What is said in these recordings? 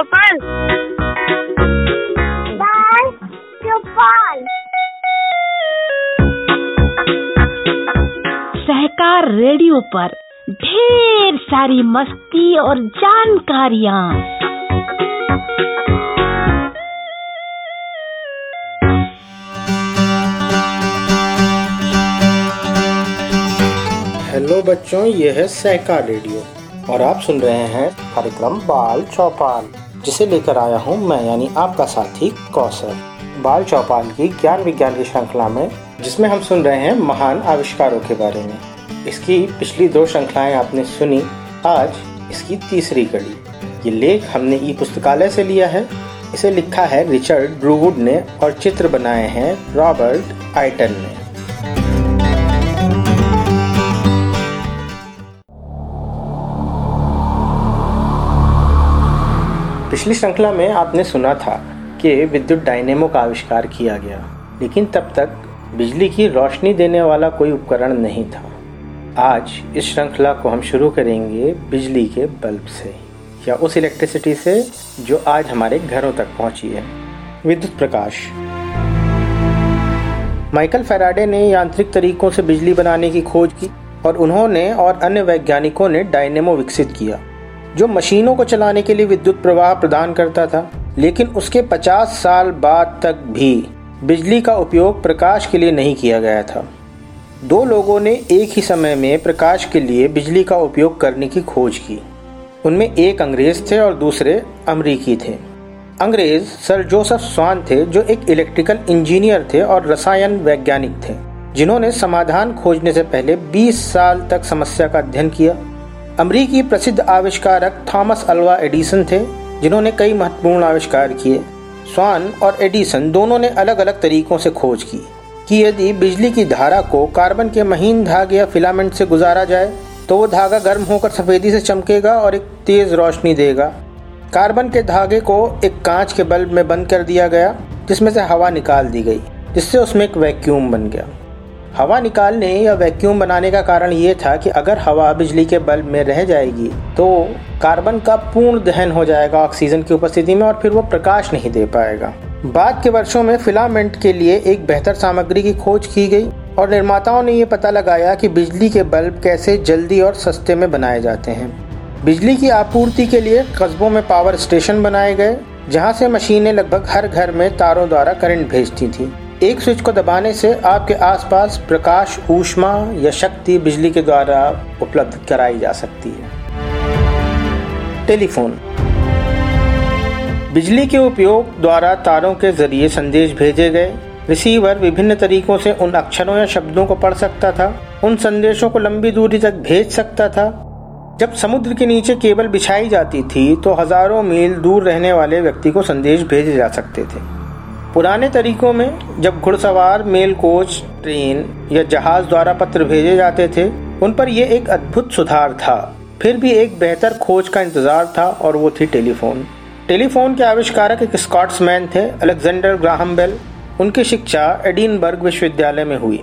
चौपल दाल चौपाल सहकार radio पर ढेर सारी मस्ती और जानकारियाँ। हेलो बच्चों ये है सहकार रेडियो और आप सुन रहे हैं कार्यक्रम बाल चौपाल। जिसे लेकर आया हूँ मैं, यानी आपका साथी कौशल। बाल चौपाल की ज्ञान विज्ञान की श्रृंखला में, जिसमें हम सुन रहे हैं महान आविष्कारों के बारे में। इसकी पिछली दो श्रृंखलाएँ आपने सुनी, आज इसकी तीसरी कड़ी। ये लेख हमने ई पुस्तकालय से लिया है। इसे लिखा है रिचर्ड ब्रूवुड ने और चित्र बनाए हैं रॉबर्ट आइटन ने। पिछली श्रृंखला में आपने सुना था कि विद्युत डायनेमो का आविष्कार किया गया, लेकिन तब तक बिजली की रोशनी देने वाला कोई उपकरण नहीं था। आज इस श्रृंखला को हम शुरू करेंगे बिजली के बल्ब से, या उस इलेक्ट्रिसिटी से जो आज हमारे घरों तक पहुँची है। विद्युत प्रकाश। माइकल फेराडे ने यांत्रिक तरीकों से बिजली बनाने की खोज की, और उन्होंने और अन्य वैज्ञानिकों ने डायनेमो विकसित किया। जो मशीनों को चलाने के लिए विद्युत प्रवाह प्रदान करता था, लेकिन उसके 50 साल बाद तक भी बिजली का उपयोग प्रकाश के लिए नहीं किया गया था। दो लोगों ने एक ही समय में प्रकाश के लिए बिजली का उपयोग करने की खोज की। उनमें एक अंग्रेज़ थे और दूसरे अमरीकी थे। अंग्रेज़ सर जोसेफ स्वान थे, जो एक इलेक्ट्रिकल इंजीनियर थे और रसायन वैज्ञानिक थे, जिन्होंने समाधान खोजने से पहले 20 साल तक समस्या का अध्ययन किया। अमरीकी प्रसिद्ध आविष्कारक थॉमस अल्वा एडिसन थे, जिन्होंने कई महत्वपूर्ण आविष्कार किए। स्वान और एडिसन दोनों ने अलग अलग तरीकों से खोज की कि यदि बिजली की धारा को कार्बन के महीन धागे या फिलामेंट से गुजारा जाए तो वो धागा गर्म होकर सफेदी से चमकेगा और एक तेज रोशनी देगा। कार्बन के धागे को एक कांच के बल्ब में बंद कर दिया गया, जिसमें से हवा निकाल दी गई, जिससे उसमें एक वैक्यूम बन गया। हवा निकालने या वैक्यूम बनाने का कारण ये था कि अगर हवा बिजली के बल्ब में रह जाएगी तो कार्बन का पूर्ण दहन हो जाएगा ऑक्सीजन की उपस्थिति में और फिर वो प्रकाश नहीं दे पाएगा। बाद के वर्षों में फिलामेंट के लिए एक बेहतर सामग्री की खोज की गई और निर्माताओं ने ये पता लगाया कि बिजली के बल्ब कैसे जल्दी और सस्ते में बनाए जाते हैं। बिजली की आपूर्ति के लिए कस्बों में पावर स्टेशन बनाए गए, जहाँ से मशीनें लगभग हर घर में तारों द्वारा करंट भेजती थी। एक स्विच को दबाने से आपके आसपास प्रकाश, ऊष्मा या शक्ति बिजली के द्वारा उपलब्ध कराई जा सकती है। टेलीफोन। बिजली के उपयोग द्वारा तारों के ज़रिए संदेश भेजे गए। रिसीवर विभिन्न तरीकों से उन अक्षरों या शब्दों को पढ़ सकता था, उन संदेशों को लंबी दूरी तक भेज सकता था। जब समुद्र के नीचे केबल बिछाई जाती थी तो हज़ारों मील दूर रहने वाले व्यक्ति को संदेश भेजे जा सकते थे। पुराने तरीकों में जब घुड़सवार, मेल कोच, ट्रेन या जहाज़ द्वारा पत्र भेजे जाते थे, उन पर यह एक अद्भुत सुधार था। फिर भी एक बेहतर खोज का इंतज़ार था और वो थी टेलीफोन। टेलीफोन के आविष्कारक एक स्कॉट्समैन थे, अलेक्जेंडर ग्राहम बेल। उनकी शिक्षा एडिनबर्ग विश्वविद्यालय में हुई।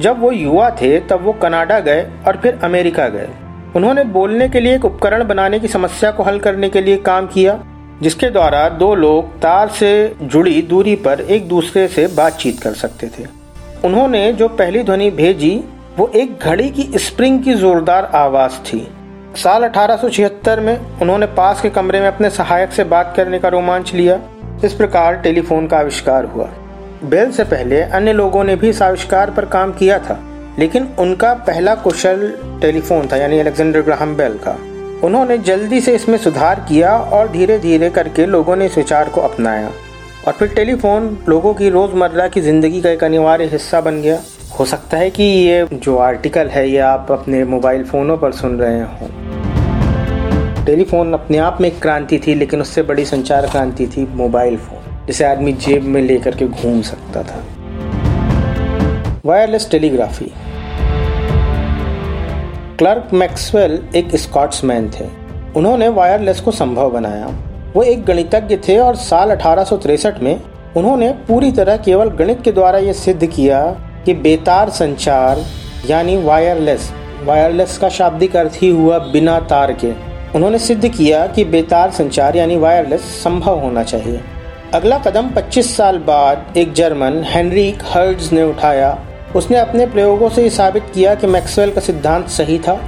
जब वो युवा थे, तब वो कनाडा गए और फिर अमेरिका गए। उन्होंने बोलने के लिए एक उपकरण बनाने की समस्या को हल करने के लिए काम किया। जिसके द्वारा दो लोग तार से जुड़ी दूरी पर एक दूसरे से बातचीत कर सकते थे। उन्होंने जो पहली ध्वनि भेजी, वो एक घड़ी की स्प्रिंग की जोरदार आवाज़ थी। साल 1876 में उन्होंने पास के कमरे में अपने सहायक से बात करने का रोमांच लिया। इस प्रकार टेलीफोन का आविष्कार हुआ। बेल से पहले अन्य लोगों ने भी इस आविष्कार पर काम किया था, लेकिन उनका पहला कुशल टेलीफोन था, यानी अलेक्जेंडर ग्राहम बेल का। उन्होंने जल्दी से इसमें सुधार किया और धीरे धीरे करके लोगों ने इस विचार को अपनाया। और फिर टेलीफोन लोगों की रोज़मर्रा की ज़िंदगी का एक अनिवार्य हिस्सा बन गया। हो सकता है कि ये जो आर्टिकल है, ये आप अपने मोबाइल फ़ोनों पर सुन रहे हों। टेलीफोन अपने आप में एक क्रांति थी, लेकिन उससे बड़ी संचार क्रांति थी मोबाइल फ़ोन, जिसे आदमी जेब में लेकर के घूम सकता था। Wireless telegraphy. क्लर्क मैक्सवेल एक स्कॉट्समैन थे। उन्होंने वायरलेस को संभव बनाया। वो एक गणितज्ञ थे और साल अठारह में उन्होंने पूरी तरह केवल गणित के द्वारा ये सिद्ध किया कि बेतार संचार, यानी वायरलेस वायरलेस का शाब्दिक अर्थ ही हुआ बिना तार के। उन्होंने सिद्ध किया कि बेतार संचार, यानी वायरलेस, संभव होना चाहिए। अगला कदम 25 साल बाद एक जर्मन, हेनरिक हर्ड्स ने उठाया। उसने अपने प्रयोगों से साबित किया कि मैक्सवेल का सिद्धांत सही था।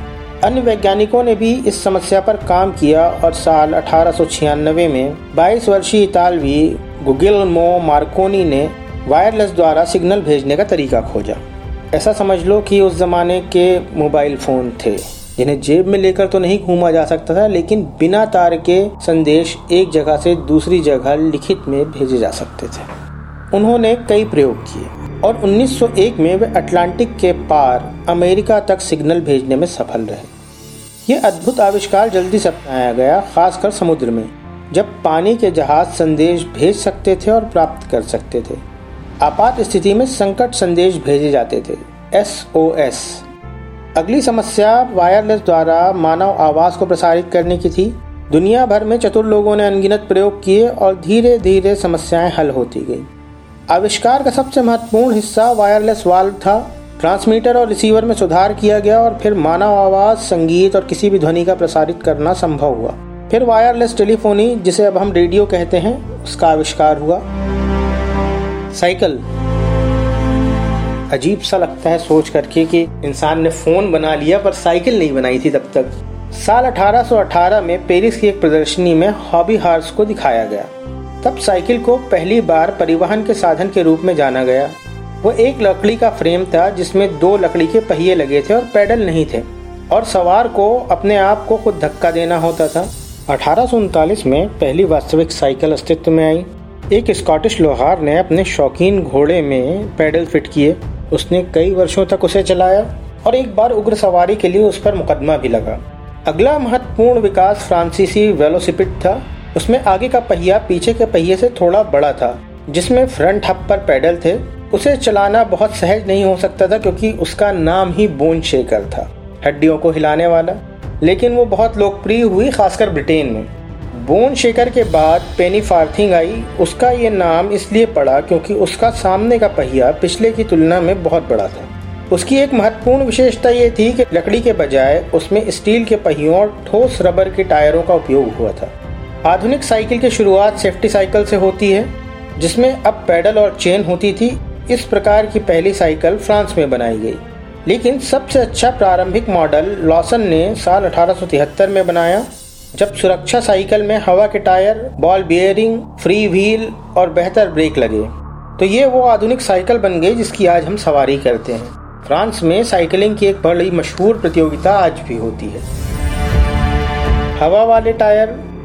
अन्य वैज्ञानिकों ने भी इस समस्या पर काम किया और साल अठारह सौ छियानबे में 22 वर्षीय इतालवी गुगिलमो मार्कोनी ने वायरलेस द्वारा सिग्नल भेजने का तरीका खोजा। ऐसा समझ लो कि उस ज़माने के मोबाइल फ़ोन थे। जिन्हें जेब में लेकर तो नहीं घूमा जा सकता था, लेकिन बिना तार के संदेश एक जगह से दूसरी जगह लिखित में भेजे जा सकते थे। उन्होंने कई प्रयोग किए। और 1901 में वे अटलांटिक के पार अमेरिका तक सिग्नल भेजने में सफल रहे। ये अद्भुत आविष्कार जल्दी से अपनाया गया, खासकर समुद्र में, जब पानी के जहाज़ संदेश भेज सकते थे और प्राप्त कर सकते थे। आपात स्थिति में संकट संदेश भेजे जाते थे। S O S. अगली समस्या वायरलेस द्वारा मानव आवाज़ को प्रसारित करने की थी। दुनिया भर में चतुर लोगों ने अनगिनत प्रयोग किए और धीरे धीरे समस्याएँ हल होती गई। आविष्कार का सबसे महत्वपूर्ण हिस्सा वायरलेस वाल्व था। ट्रांसमीटर और रिसीवर में सुधार किया गया और फिर मानव आवाज़, संगीत और किसी भी ध्वनि का प्रसारित करना संभव हुआ। फिर वायरलेस टेलीफोनी, जिसे अब हम रेडियो कहते हैं, उसका आविष्कार हुआ। साइकिल। अजीब सा लगता है सोच करके कि इंसान ने फ़ोन बना लिया, पर साइकिल नहीं बनाई थी तब तक। साल 1818 में पेरिस की एक प्रदर्शनी में हॉबी हार्स को दिखाया गया। तब साइकिल को पहली बार परिवहन के साधन के रूप में जाना गया। वो एक लकड़ी का फ्रेम था जिसमें दो लकड़ी के पहिए लगे थे और पैडल नहीं थे, और सवार को अपने आप को खुद धक्का देना होता था। अठारह में पहली वास्तविक साइकिल अस्तित्व में आई। एक स्कॉटिश लोहार ने अपने शौकीन घोड़े में पैडल फिट किए। उसने कई वर्षों तक उसे चलाया, और एक बार उग्र सवारी के लिए उस पर मुकदमा भी लगा। अगला महत्वपूर्ण विकास फ्रांसीसी वेलोसिपिड था। उसमें आगे का पहिया पीछे के पहिए से थोड़ा बड़ा था, जिसमें फ्रंट हब पर पैडल थे। उसे चलाना बहुत सहज नहीं हो सकता था क्योंकि उसका नाम ही बोन शेकर था, हड्डियों को हिलाने वाला। लेकिन वो बहुत लोकप्रिय हुई, खासकर ब्रिटेन में। बोन शेकर के बाद पेनी फार्थिंग आई। उसका ये नाम इसलिए पड़ा क्योंकि उसका सामने का पहिया पिछले की तुलना में बहुत बड़ा था। उसकी एक महत्वपूर्ण विशेषता ये थी कि लकड़ी के बजाय उसमें स्टील के पहियों और ठोस रबर के टायरों का उपयोग हुआ था। आधुनिक साइकिल की शुरुआत सेफ्टी साइकिल से होती है, जिसमें अब पैडल और चेन होती थी। इस प्रकार की पहली साइकिल फ्रांस में बनाई गई। लेकिन सबसे अच्छा प्रारंभिक मॉडल लॉसन ने साल अठारह सौ तिहत्तर में बनाया, जब सुरक्षा साइकिल में हवा के tyre, ball bearing, free wheel और बेहतर ब्रेक लगे। तो ये वो आधुनिक साइकिल बन गई जिसकी आज हम सवारी करते हैं। फ्रांस में साइकिलिंग की एक बड़ी मशहूर प्रतियोगिता आज भी होती है। हवा वाले टायर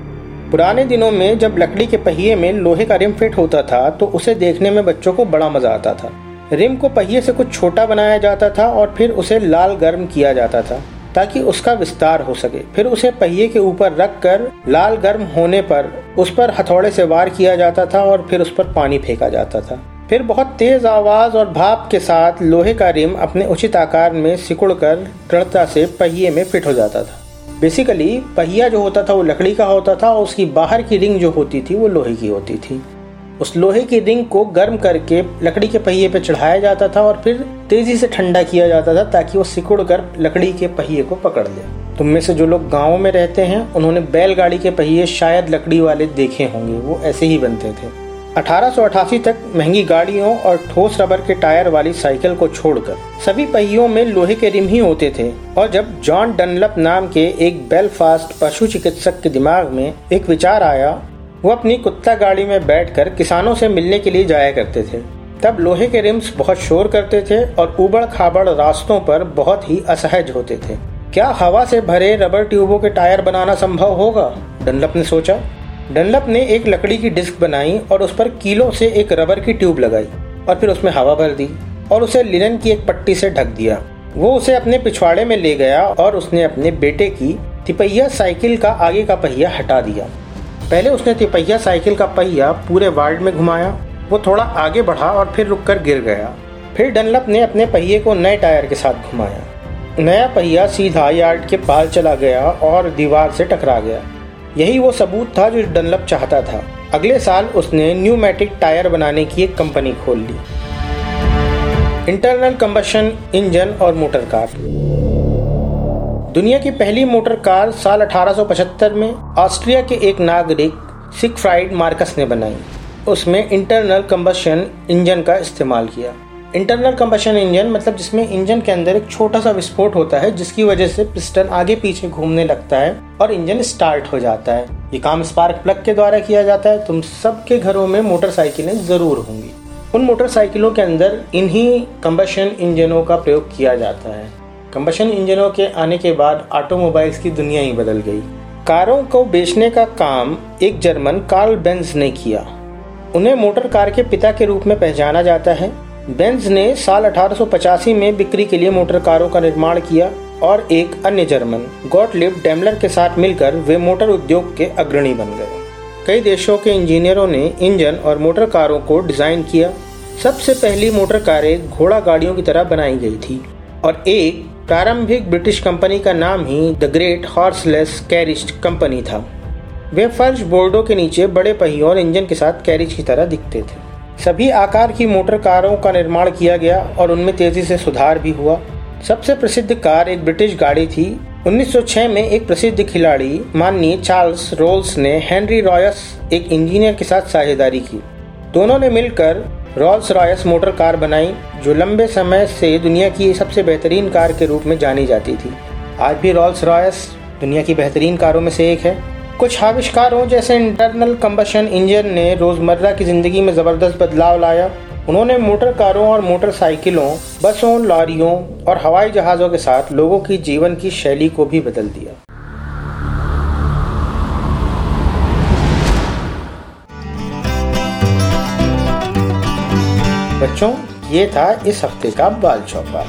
पुराने दिनों में जब लकड़ी के पहिए में लोहे का रिम फिट होता था तो उसे देखने में बच्चों को बड़ा मज़ा आता था। रिम को पहिए से कुछ छोटा बनाया जाता था और फिर उसे लाल गर्म किया जाता था, ताकि उसका विस्तार हो सके। फिर उसे पहिए के ऊपर रख कर लाल गर्म होने पर उस पर हथौड़े से वार किया जाता था और फिर उस पर पानी फेंका जाता था। फिर बहुत तेज आवाज़ और भाप के साथ लोहे का रिम अपने उचित आकार में सिकुड़ कर दृढ़ता से पहिए में फिट हो जाता था। बेसिकली पहिया जो होता था, वो लकड़ी का होता था और उसकी बाहर की रिंग जो होती थी, वो लोहे की होती थी। उस लोहे की रिंग को गर्म करके लकड़ी के पहिए पे चढ़ाया जाता था और फिर तेज़ी से ठंडा किया जाता था ताकि वो सिकुड़ कर लकड़ी के पहिए को पकड़ ले। तुम में से जो लोग गाँव में रहते हैं, उन्होंने बैलगाड़ी के पहिए शायद लकड़ी वाले देखे होंगे, वो ऐसे ही बनते थे। अठारह सौ अठासी तक महँगी गाड़ियों और ठोस रबर के टायर वाली साइकिल को छोड़कर सभी पहियों में लोहे के रिम ही होते थे। और जब जॉन डनलप नाम के एक बेलफास्ट पशु चिकित्सक के दिमाग में एक विचार आया, वो अपनी कुत्ता गाड़ी में बैठकर किसानों से मिलने के लिए जाया करते थे। तब लोहे के रिम्स बहुत शोर करते थे और उबड़ खाबड़ रास्तों पर बहुत ही असहज होते थे। क्या हवा से भरे रबर ट्यूबों के टायर बनाना संभव होगा? डनलप ने सोचा। डनलप ने एक लकड़ी की डिस्क बनाई और उस पर कीलों से एक रबर की ट्यूब लगाई और फिर उसमें हवा भर दी और उसे लिनन की एक पट्टी से ढक दिया। वो उसे अपने पिछवाड़े में ले गया और उसने अपने बेटे की तिपहिया साइकिल का आगे का पहिया हटा दिया। पहले उसने तिपहिया साइकिल का पहिया पूरे वार्ड में घुमाया, वो थोड़ा आगे बढ़ा और फिर रुककर गिर गया। फिर डनलप ने अपने पहिए को नए टायर के साथ घुमाया। नया पहिया सीधा यार्ड के पाल चला गया और दीवार से टकरा गया। यही वो सबूत था जो डनलप चाहता था। अगले साल उसने न्यूमेटिक टायर बनाने की एक कंपनी खोल ली। इंटरनल कंबशन, इंजन और मोटर कार। दुनिया की पहली मोटर कार साल 1875 में ऑस्ट्रिया के एक नागरिक सिकफ्राइड मार्कस ने बनाई। उसमें इंटरनल कंबशन इंजन का इस्तेमाल किया। इंटरनल कंबशन इंजन मतलब जिसमें इंजन के अंदर एक छोटा सा विस्फोट होता है, जिसकी वजह से पिस्टन आगे पीछे घूमने लगता है और इंजन स्टार्ट हो जाता है। ये काम स्पार्क प्लग के द्वारा किया जाता है। तुम सबके घरों में मोटरसाइकिलें ज़रूर होंगी। उन मोटरसाइकिलों के अंदर इन्हीं कंबशन इंजनों का प्रयोग किया जाता है। कंबशन इंजनों के आने के बाद ऑटोमोबाइल्स की दुनिया ही बदल गई। कारों को बेचने का काम एक जर्मन कार्ल बेंज ने किया। उन्हें मोटर कार के पिता के रूप में पहचाना जाता है। बेंज ने साल 1885 में बिक्री के लिए मोटर कारों का निर्माण किया और एक अन्य जर्मन, गॉटलिब डेमलर के साथ मिलकर वे मोटर उद्योग के अग्रणी बन गए। कई देशों के इंजीनियरों ने इंजन और मोटर कारों को डिज़ाइन किया। सबसे पहली मोटर कारें घोड़ा गाड़ियों की तरह बनाई गई थी और एक प्रारंभिक ब्रिटिश कंपनी का नाम ही the Great Horseless Carriage Company था। वे फर्श बोर्डों के नीचे बड़े पहियों और इंजन के साथ कैरिज की तरह दिखते थे। सभी आकार की मोटर कारों का निर्माण किया गया और उनमें तेज़ी से सुधार भी हुआ। सबसे प्रसिद्ध कार एक ब्रिटिश गाड़ी थी। 1906 में एक प्रसिद्ध खिलाड़ी माननीय चार्ल्स रोल्स ने हेनरी रॉयस एक इंजीनियर के साथ साझेदारी की। दोनों ने मिलकर रॉल्स रॉयस मोटर कार बनाई, जो लंबे समय से दुनिया की सबसे बेहतरीन कार के रूप में जानी जाती थी। आज भी रॉल्स रॉयस दुनिया की बेहतरीन कारों में से एक है। कुछ आविष्कारों जैसे इंटरनल कम्बशन इंजन ने रोज़मर्रा की ज़िंदगी में ज़बरदस्त बदलाव लाया। उन्होंने मोटर कारों और मोटरसाइकिलों, बसों, लॉरियों और हवाई जहाजों के साथ लोगों की जीवन की शैली को भी बदल दिया। बच्चों, ये था इस हफ़्ते का बाल चौपाल।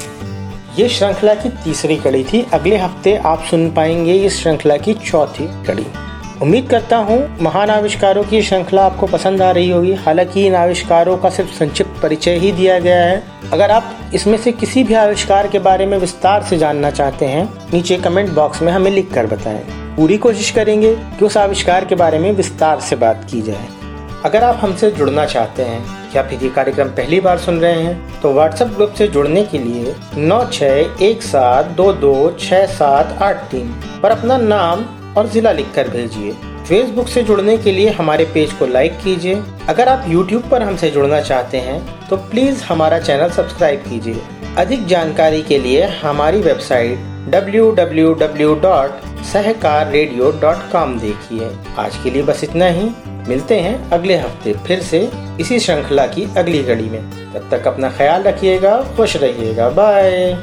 ये श्रृंखला की तीसरी कड़ी थी। अगले हफ़्ते आप सुन पाएँगे इस श्रृंखला की चौथी कड़ी। उम्मीद करता हूँ महान आविष्कारों की श्रृंखला आपको पसंद आ रही होगी। हालाँकि इन आविष्कारों का सिर्फ़ संक्षिप्त परिचय ही दिया गया है। अगर आप इसमें से किसी भी आविष्कार के बारे में विस्तार से जानना चाहते हैं, नीचे कमेंट बॉक्स में हमें लिख कर बताएँ। पूरी कोशिश करेंगे कि उस आविष्कार के बारे में विस्तार से बात की जाए। अगर आप हमसे जुड़ना चाहते हैं या फिर ये कार्यक्रम पहली बार सुन रहे हैं तो व्हाट्सएप ग्रुप से जुड़ने के लिए नौ छः एक सात दो दो छः सात आठ तीन पर अपना नाम और जिला लिखकर भेजिए। फेसबुक से जुड़ने के लिए हमारे पेज को लाइक कीजिए। अगर आप यूट्यूब पर हमसे जुड़ना चाहते हैं तो प्लीज़ हमारा चैनल सब्सक्राइब कीजिए। अधिक जानकारी के लिए हमारी वेबसाइट www.सहकाररेडियो.com देखिए। आज के लिए बस इतना ही। मिलते हैं अगले हफ़्ते फिर से इसी श्रृंखला की अगली कड़ी में। तब तक अपना ख्याल रखिएगा, खुश रहिएगा। बाय